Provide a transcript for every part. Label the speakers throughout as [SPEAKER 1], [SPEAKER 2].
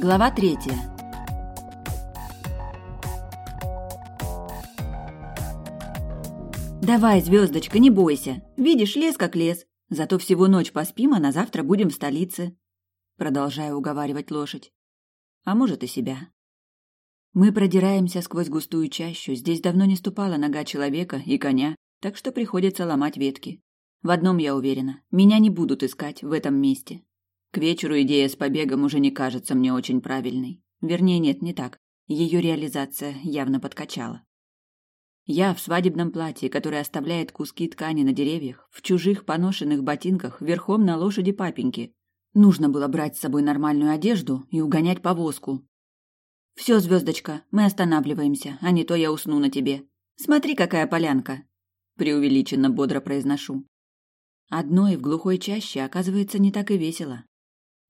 [SPEAKER 1] Глава третья. Давай, звездочка, не бойся. Видишь, лес как лес. Зато всего ночь поспим, а на завтра будем в столице. Продолжаю уговаривать лошадь. А может и себя. Мы продираемся сквозь густую чащу. Здесь давно не ступала нога человека и коня, так что приходится ломать ветки. В одном я уверена. Меня не будут искать в этом месте. К вечеру идея с побегом уже не кажется мне очень правильной. Вернее, нет, не так. Ее реализация явно подкачала. Я в свадебном платье, которое оставляет куски ткани на деревьях, в чужих поношенных ботинках, верхом на лошади папеньки. Нужно было брать с собой нормальную одежду и угонять повозку. Все, звездочка, мы останавливаемся, а не то я усну на тебе. Смотри, какая полянка. Преувеличенно бодро произношу. Одной в глухой чаще оказывается не так и весело.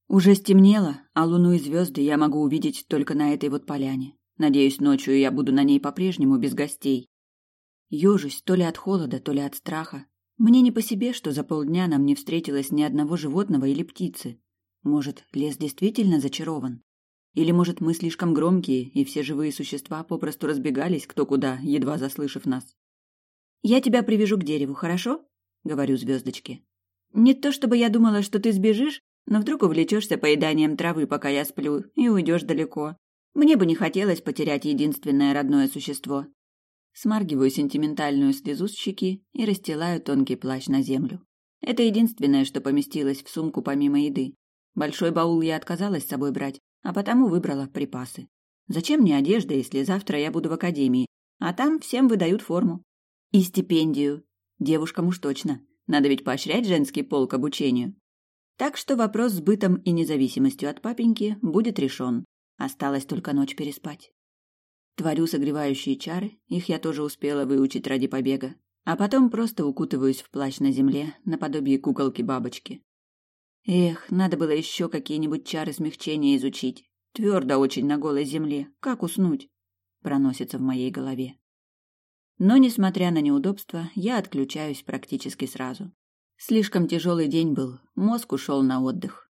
[SPEAKER 1] Уже стемнело, а луну и звезды я могу увидеть только на этой вот поляне. Надеюсь, ночью я буду на ней по-прежнему без гостей. Ёжусь то ли от холода, то ли от страха. Мне не по себе, что за полдня нам не встретилось ни одного животного или птицы. Может, лес действительно зачарован? Или, может, мы слишком громкие, и все живые существа попросту разбегались кто куда, едва заслышав нас? «Я тебя привяжу к дереву, хорошо?» — говорю звездочке. «Не то чтобы я думала, что ты сбежишь, но вдруг увлечешься поеданием травы, пока я сплю, и уйдешь далеко. Мне бы не хотелось потерять единственное родное существо. Смаргиваю сентиментальную слезу с щеки и расстилаю тонкий плащ на землю. Это единственное, что поместилось в сумку помимо еды. Большой баул я отказалась с собой брать, а потому выбрала припасы. Зачем мне одежда, если завтра я буду в академии, а там всем выдают форму? И стипендию. Девушкам уж точно. Надо ведь поощрять женский пол к обучению. Так что вопрос с бытом и независимостью от папеньки будет решен. Осталось только ночь переспать. Творю согревающие чары, их я тоже успела выучить ради побега. А потом просто укутываюсь в плащ на земле, наподобие куколки-бабочки. Эх, надо было еще какие-нибудь чары смягчения изучить. Твердо очень на голой земле. Как уснуть? Проносится в моей голове. Но, несмотря на неудобства, я отключаюсь практически сразу. Слишком тяжелый день был, мозг ушел на отдых.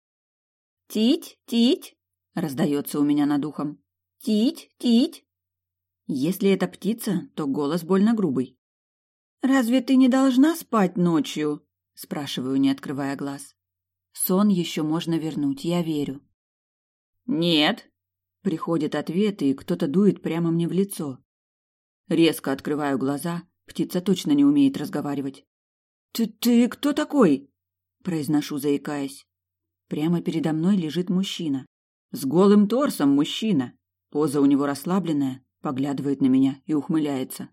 [SPEAKER 1] «Тить, тить!» — раздается у меня над ухом. «Тить, тить!» Если это птица, то голос больно грубый. «Разве ты не должна спать ночью?» — спрашиваю, не открывая глаз. Сон еще можно вернуть, я верю. «Нет!» — приходит ответ, и кто-то дует прямо мне в лицо. Резко открываю глаза, птица точно не умеет разговаривать. «Ты, ты кто такой?» – произношу, заикаясь. Прямо передо мной лежит мужчина. С голым торсом мужчина. Поза у него расслабленная, поглядывает на меня и ухмыляется.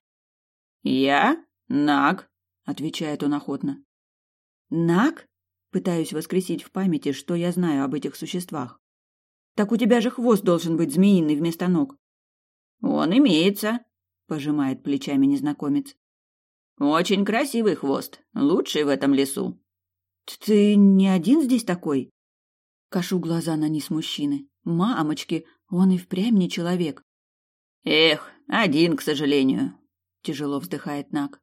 [SPEAKER 1] «Я? Наг?» – отвечает он охотно. «Наг?» – пытаюсь воскресить в памяти, что я знаю об этих существах. «Так у тебя же хвост должен быть змеиный вместо ног». «Он имеется», – пожимает плечами незнакомец. Очень красивый хвост, лучший в этом лесу. Ты не один здесь такой? Кашу глаза на низ мужчины. Мамочки, он и впрямь не человек. Эх, один, к сожалению, тяжело вздыхает Нак.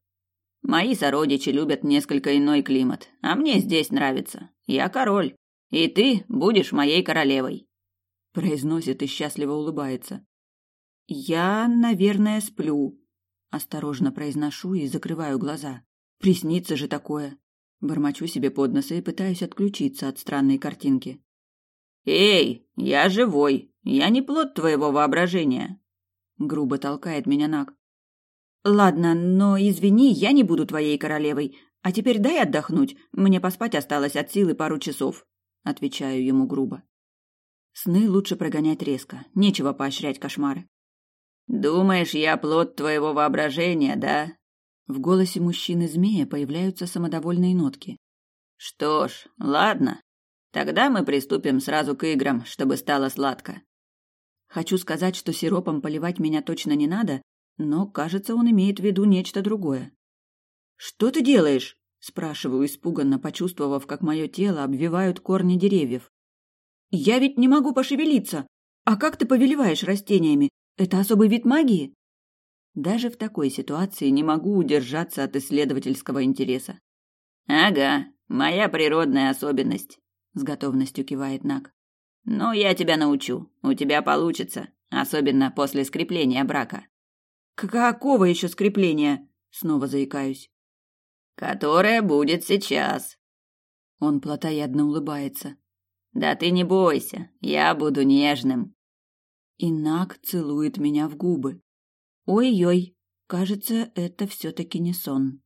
[SPEAKER 1] Мои сородичи любят несколько иной климат, а мне здесь нравится. Я король, и ты будешь моей королевой. Произносит и счастливо улыбается. Я, наверное, сплю, Осторожно произношу и закрываю глаза. Приснится же такое. Бормочу себе под нос и пытаюсь отключиться от странной картинки. «Эй, я живой! Я не плод твоего воображения!» Грубо толкает меня Наг. «Ладно, но извини, я не буду твоей королевой. А теперь дай отдохнуть. Мне поспать осталось от силы пару часов», — отвечаю ему грубо. Сны лучше прогонять резко. Нечего поощрять кошмары. Думаешь, я плод твоего воображения, да? В голосе мужчины-змея появляются самодовольные нотки. Что ж, ладно. Тогда мы приступим сразу к играм, чтобы стало сладко. Хочу сказать, что сиропом поливать меня точно не надо, но, кажется, он имеет в виду нечто другое. Что ты делаешь? спрашиваю испуганно, почувствовав, как мое тело обвивают корни деревьев. Я ведь не могу пошевелиться. А как ты повелеваешь растениями? Это особый вид магии? Даже в такой ситуации не могу удержаться от исследовательского интереса. Ага, моя природная особенность, с готовностью кивает Нак. Но я тебя научу. У тебя получится, особенно после скрепления брака. Какого еще скрепления? Снова заикаюсь. Которое будет сейчас. Он плотоядно улыбается. Да ты не бойся, я буду нежным. Инак целует меня в губы. Ой-ой, кажется, это все таки не сон.